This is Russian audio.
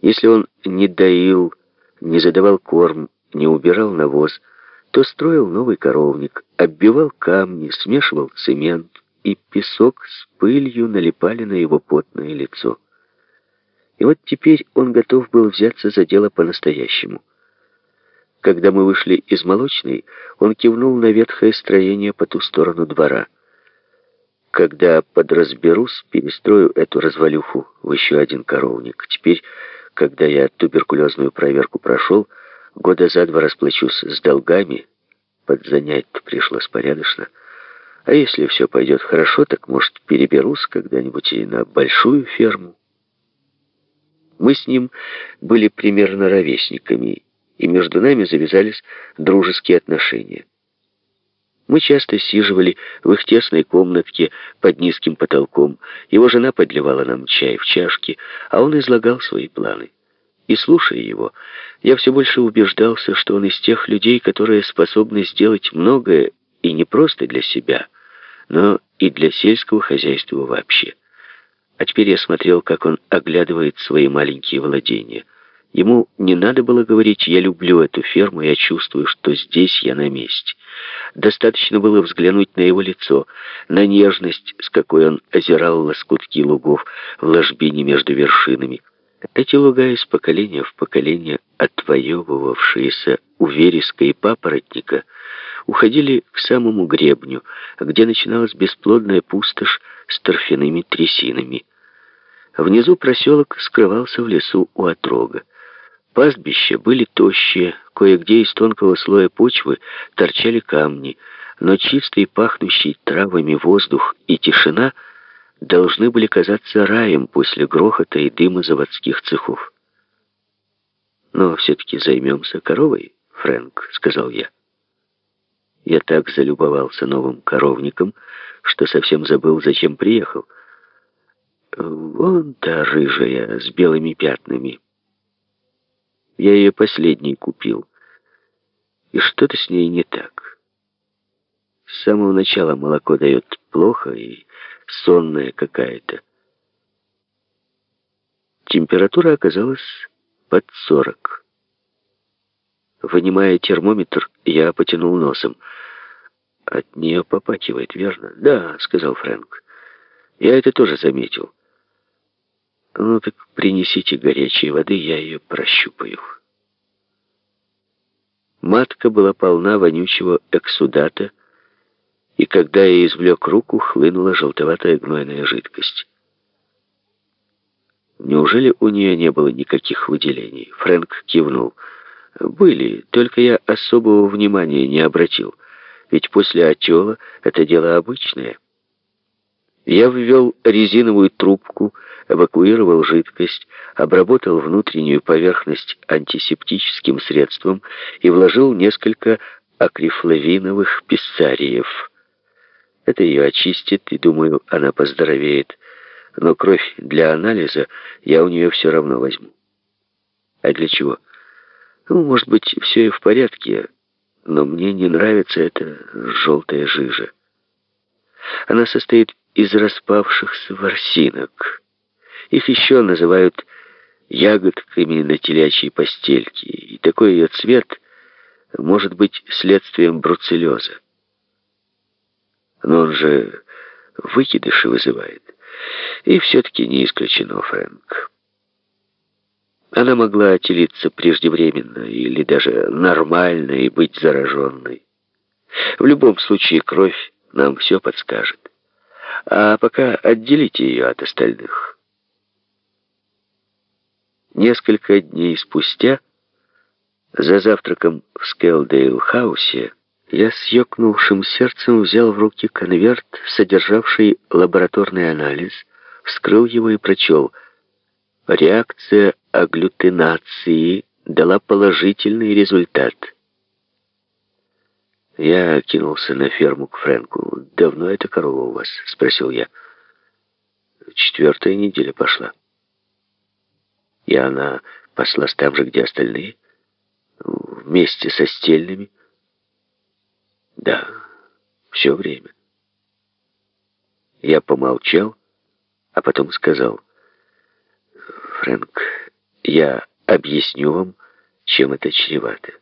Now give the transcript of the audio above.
Если он не доил, не задавал корм, не убирал навоз, то строил новый коровник, оббивал камни, смешивал цемент, и песок с пылью налипали на его потное лицо. И вот теперь он готов был взяться за дело по-настоящему. Когда мы вышли из молочной, он кивнул на ветхое строение по ту сторону двора. Когда подразберусь, перестрою эту развалюху в еще один коровник. Теперь, когда я туберкулезную проверку прошел, года за два расплачусь с долгами, подзанять-то пришлось порядочно. А если все пойдет хорошо, так, может, переберусь когда-нибудь и на большую ферму. Мы с ним были примерно ровесниками, и между нами завязались дружеские отношения. Мы часто сиживали в их тесной комнатке под низким потолком. Его жена подливала нам чай в чашки, а он излагал свои планы. И слушая его, я все больше убеждался, что он из тех людей, которые способны сделать многое и не просто для себя, но и для сельского хозяйства вообще. А теперь я смотрел, как он оглядывает свои маленькие владения. Ему не надо было говорить «я люблю эту ферму, я чувствую, что здесь я на месте». Достаточно было взглянуть на его лицо, на нежность, с какой он озирал лоскутки лугов в ложбине между вершинами. Эти луга из поколения в поколение, отвоевывавшиеся у вереска и папоротника, уходили к самому гребню, где начиналась бесплодная пустошь с торфяными трясинами. Внизу проселок скрывался в лесу у отрога. Пастбища были тощие, кое-где из тонкого слоя почвы торчали камни, но чистый, пахнущий травами воздух и тишина должны были казаться раем после грохота и дыма заводских цехов. «Но все-таки займемся коровой, Фрэнк», — сказал я. Я так залюбовался новым коровником, что совсем забыл, зачем приехал. Вон та рыжая с белыми пятнами. Я ее последней купил. И что-то с ней не так. С самого начала молоко дает плохо и сонная какая-то. Температура оказалась под сорок. Вынимая термометр, я потянул носом. От нее попахивает, верно? Да, сказал Фрэнк. Я это тоже заметил. Ну так принесите горячей воды, я ее прощупаю. Матка была полна вонючего эксудата, и когда я извлек руку, хлынула желтоватая гнойная жидкость. Неужели у нее не было никаких выделений? Фрэнк кивнул. Были, только я особого внимания не обратил, ведь после отела это дело обычное. Я ввел резиновую трубку, эвакуировал жидкость, обработал внутреннюю поверхность антисептическим средством и вложил несколько акрифлавиновых писсариев. Это ее очистит, и, думаю, она поздоровеет. Но кровь для анализа я у нее все равно возьму. А для чего? Ну, может быть, все и в порядке, но мне не нравится эта желтая жижа. Она состоит из распавшихся ворсинок. Их еще называют ягодками на телячьей постельке, и такой ее цвет может быть следствием бруцеллеза. Но он же выкидыши вызывает. И все-таки не исключено, Фрэнк. Она могла отелиться преждевременно или даже нормально и быть зараженной. В любом случае кровь нам все подскажет. А пока отделите ее от остальных. Несколько дней спустя, за завтраком в Скелдейл-хаусе, я с ёкнувшим сердцем взял в руки конверт, содержавший лабораторный анализ, вскрыл его и прочел «Реакция агглютинации дала положительный результат». Я кинулся на ферму к Фрэнку. «Давно эта корова у вас?» — спросил я. «Четвертая неделя пошла». «И она паслась там же, где остальные?» «Вместе со стельными?» «Да, все время». Я помолчал, а потом сказал, «Фрэнк, Я объясню вам, чем это чревато.